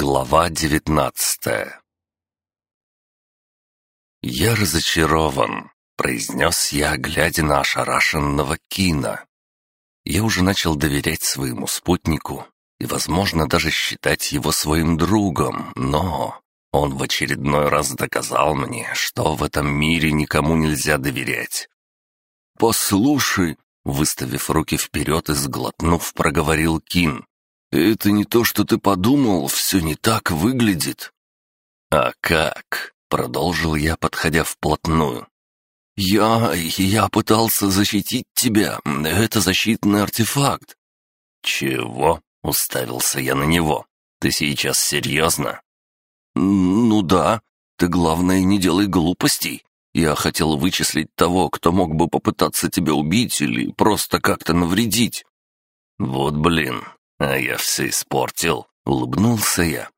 Глава девятнадцатая «Я разочарован», — произнес я, глядя на ошарашенного Кина. Я уже начал доверять своему спутнику и, возможно, даже считать его своим другом, но он в очередной раз доказал мне, что в этом мире никому нельзя доверять. «Послушай», — выставив руки вперед и сглотнув, проговорил Кин, «Это не то, что ты подумал, все не так выглядит». «А как?» — продолжил я, подходя вплотную. «Я... я пытался защитить тебя. Это защитный артефакт». «Чего?» — уставился я на него. «Ты сейчас серьезно?» «Ну да. Ты, главное, не делай глупостей. Я хотел вычислить того, кто мог бы попытаться тебя убить или просто как-то навредить». «Вот блин, «А я все испортил», — улыбнулся я.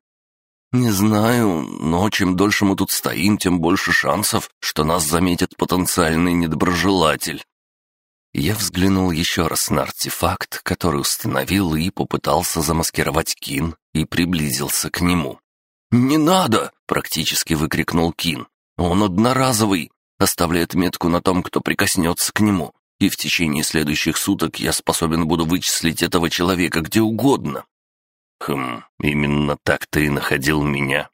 «Не знаю, но чем дольше мы тут стоим, тем больше шансов, что нас заметит потенциальный недоброжелатель». Я взглянул еще раз на артефакт, который установил и попытался замаскировать Кин, и приблизился к нему. «Не надо!» — практически выкрикнул Кин. «Он одноразовый, оставляет метку на том, кто прикоснется к нему и в течение следующих суток я способен буду вычислить этого человека где угодно». «Хм, именно так ты и находил меня?»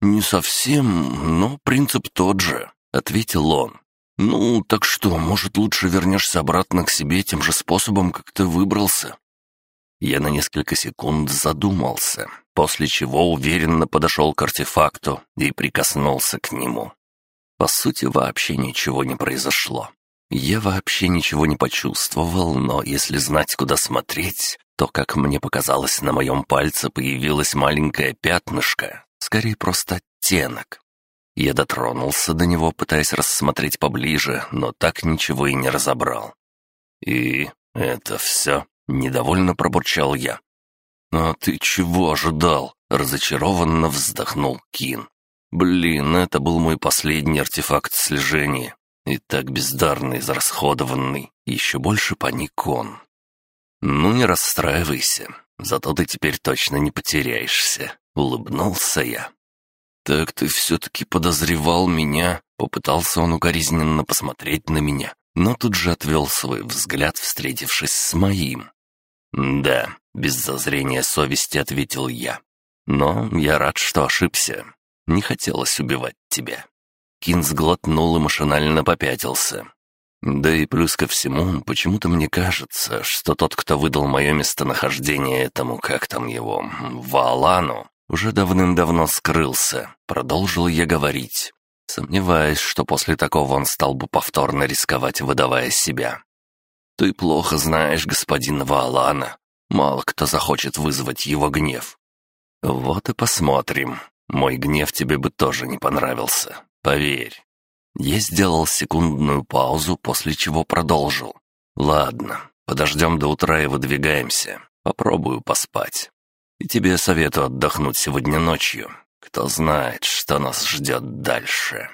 «Не совсем, но принцип тот же», — ответил он. «Ну, так что, может, лучше вернешься обратно к себе тем же способом, как ты выбрался?» Я на несколько секунд задумался, после чего уверенно подошел к артефакту и прикоснулся к нему. По сути, вообще ничего не произошло. Я вообще ничего не почувствовал, но если знать, куда смотреть, то, как мне показалось, на моем пальце появилось маленькое пятнышко, скорее просто оттенок. Я дотронулся до него, пытаясь рассмотреть поближе, но так ничего и не разобрал. «И это все?» — недовольно пробурчал я. «А ты чего ожидал?» — разочарованно вздохнул Кин. «Блин, это был мой последний артефакт слежения. И так бездарный, израсходованный, еще больше паник он. «Ну, не расстраивайся, зато ты теперь точно не потеряешься», — улыбнулся я. «Так ты все-таки подозревал меня?» — попытался он укоризненно посмотреть на меня, но тут же отвел свой взгляд, встретившись с моим. «Да», — без зазрения совести ответил я. «Но я рад, что ошибся. Не хотелось убивать тебя». Кин сглотнул и машинально попятился. Да и плюс ко всему, почему-то мне кажется, что тот, кто выдал мое местонахождение этому, как там его, Валану, уже давным-давно скрылся, продолжил я говорить. Сомневаюсь, что после такого он стал бы повторно рисковать, выдавая себя. Ты плохо знаешь господина Валана. Мало кто захочет вызвать его гнев. Вот и посмотрим. Мой гнев тебе бы тоже не понравился. Поверь. Я сделал секундную паузу, после чего продолжил. Ладно, подождем до утра и выдвигаемся. Попробую поспать. И тебе советую отдохнуть сегодня ночью. Кто знает, что нас ждет дальше.